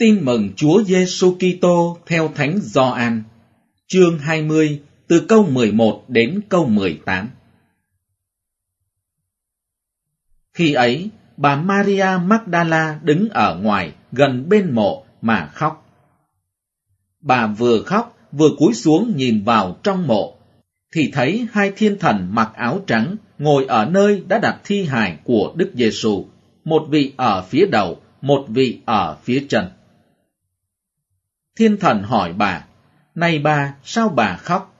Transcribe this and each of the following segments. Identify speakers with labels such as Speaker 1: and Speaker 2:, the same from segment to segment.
Speaker 1: Tin mừng Chúa Giêsu Kitô theo Thánh Gioan, chương 20, từ câu 11 đến câu 18. Khi ấy, bà Maria Magdala đứng ở ngoài gần bên mộ mà khóc. Bà vừa khóc vừa cúi xuống nhìn vào trong mộ, thì thấy hai thiên thần mặc áo trắng ngồi ở nơi đã đặt thi hài của Đức Giêsu, một vị ở phía đầu, một vị ở phía chân. Thiên thần hỏi bà, Này bà, sao bà khóc?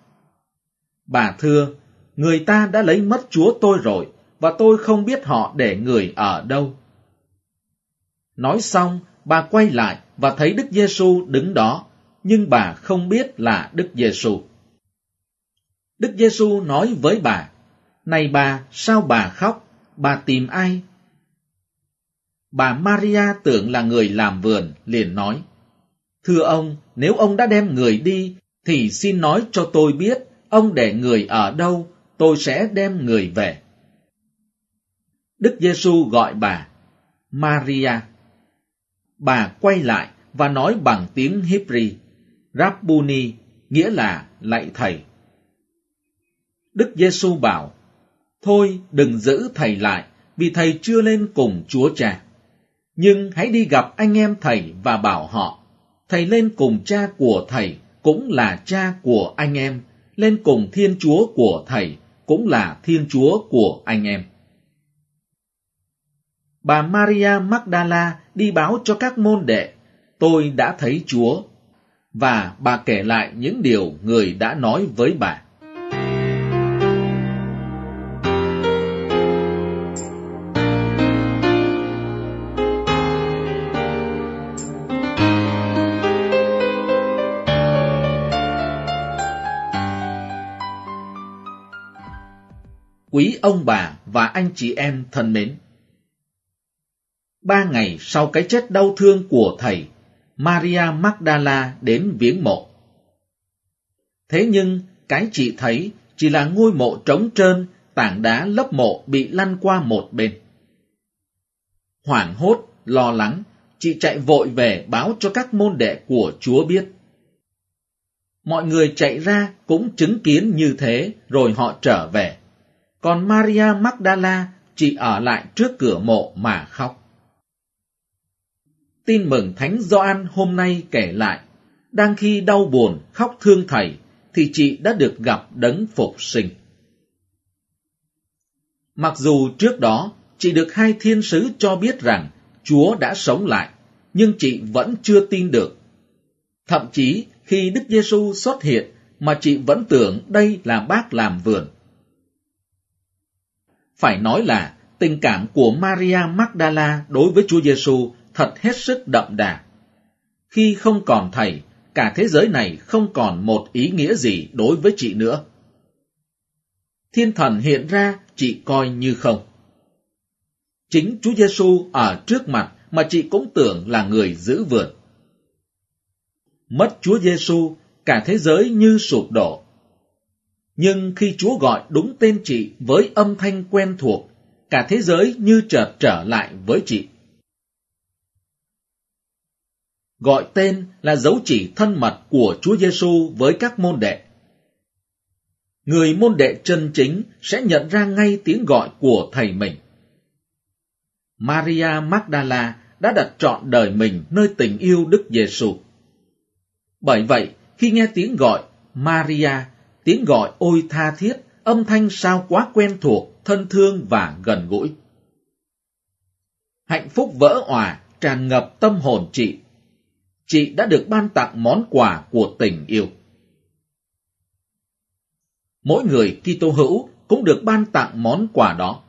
Speaker 1: Bà thưa, người ta đã lấy mất chúa tôi rồi, và tôi không biết họ để người ở đâu. Nói xong, bà quay lại và thấy Đức Giêsu đứng đó, nhưng bà không biết là Đức Giêsu. Đức Giêsu nói với bà, Này bà, sao bà khóc? Bà tìm ai? Bà Maria tưởng là người làm vườn, liền nói, Thưa ông, nếu ông đã đem người đi, thì xin nói cho tôi biết ông để người ở đâu, tôi sẽ đem người về. Đức Giêsu gọi bà Maria. Bà quay lại và nói bằng tiếng Hebrew, rabuni nghĩa là lạy thầy. Đức Giêsu bảo, Thôi đừng giữ thầy lại, vì thầy chưa lên cùng Chúa Cha. Nhưng hãy đi gặp anh em thầy và bảo họ, thầy lên cùng cha của thầy cũng là cha của anh em, lên cùng Thiên Chúa của thầy cũng là Thiên Chúa của anh em. Bà Maria Magdala đi báo cho các môn đệ, tôi đã thấy Chúa, và bà kể lại những điều người đã nói với bà. Quý ông bà và anh chị em thân mến! Ba ngày sau cái chết đau thương của thầy, Maria Magdala đến viếng mộ. Thế nhưng, cái chị thấy chỉ là ngôi mộ trống trơn, tảng đá lấp mộ bị lăn qua một bên. Hoảng hốt, lo lắng, chị chạy vội về báo cho các môn đệ của Chúa biết. Mọi người chạy ra cũng chứng kiến như thế rồi họ trở về còn Maria Magdala chỉ ở lại trước cửa mộ mà khóc. Tin mừng Thánh Gioan hôm nay kể lại, đang khi đau buồn khóc thương thầy, thì chị đã được gặp đấng phục sinh. Mặc dù trước đó chị được hai thiên sứ cho biết rằng Chúa đã sống lại, nhưng chị vẫn chưa tin được. Thậm chí khi Đức Giêsu xuất hiện mà chị vẫn tưởng đây là bác làm vườn. Phải nói là tình cảm của Maria Magdala đối với Chúa Giêsu thật hết sức đậm đà. Khi không còn thầy, cả thế giới này không còn một ý nghĩa gì đối với chị nữa. Thiên thần hiện ra, chị coi như không. Chính Chúa Giêsu ở trước mặt mà chị cũng tưởng là người giữ vườn. Mất Chúa Giêsu, cả thế giới như sụp đổ, nhưng khi Chúa gọi đúng tên chị với âm thanh quen thuộc, cả thế giới như chợt trở lại với chị. Gọi tên là dấu chỉ thân mật của Chúa Giêsu với các môn đệ. Người môn đệ chân chính sẽ nhận ra ngay tiếng gọi của thầy mình. Maria Magdala đã đặt trọn đời mình nơi tình yêu Đức Giêsu. Bởi vậy, khi nghe tiếng gọi Maria tiếng gọi ôi tha thiết, âm thanh sao quá quen thuộc, thân thương và gần gũi. Hạnh phúc vỡ òa, tràn ngập tâm hồn chị. Chị đã được ban tặng món quà của tình yêu. Mỗi người Kitô hữu cũng được ban tặng món quà đó.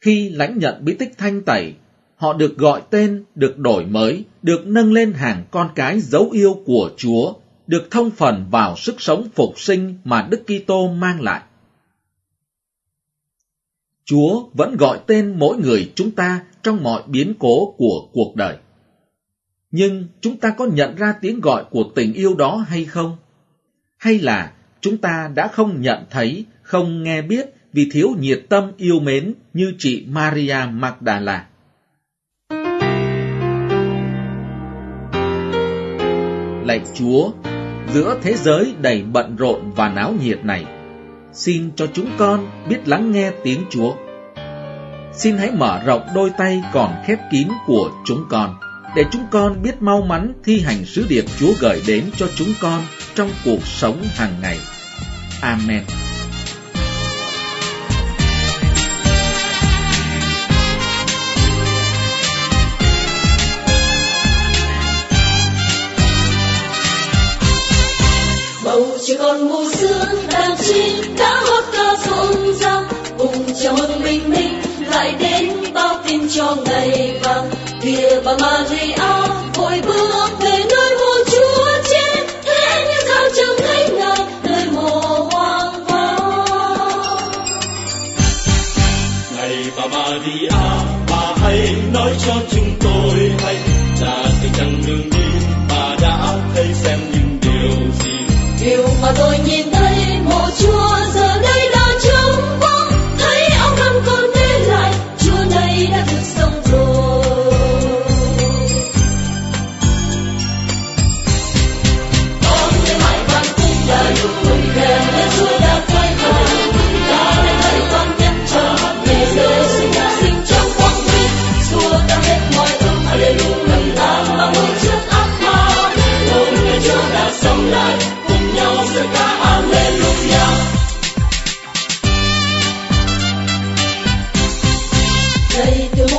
Speaker 1: Khi lãnh nhận bí tích thanh tẩy, họ được gọi tên, được đổi mới, được nâng lên hàng con cái dấu yêu của Chúa được thông phần vào sức sống phục sinh mà Đức Kitô mang lại. Chúa vẫn gọi tên mỗi người chúng ta trong mọi biến cố của cuộc đời. Nhưng chúng ta có nhận ra tiếng gọi của tình yêu đó hay không? Hay là chúng ta đã không nhận thấy, không nghe biết vì thiếu nhiệt tâm yêu mến như chị Maria Magdala? Lạy Chúa, giữa thế giới đầy bận rộn và náo nhiệt này, xin cho chúng con biết lắng nghe tiếng Chúa. Xin hãy mở rộng đôi tay còn khép kín của chúng con, để chúng con biết mau mắn thi hành sứ điệp Chúa gửi đến cho chúng con trong cuộc sống hàng ngày. Amen.
Speaker 2: Lại đến bao tin cho ngày vàng. Kìa bà Maria vội bước về nơi mộ Chúa chết. Thế nhưng sao chẳng thấy ngài nơi mộ hoang vắng
Speaker 3: này bà Maria, bà hãy nói cho chúng tôi hay. Là khi chẳng đường đi, bà đã thấy xem những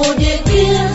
Speaker 3: Oye, ¿quién?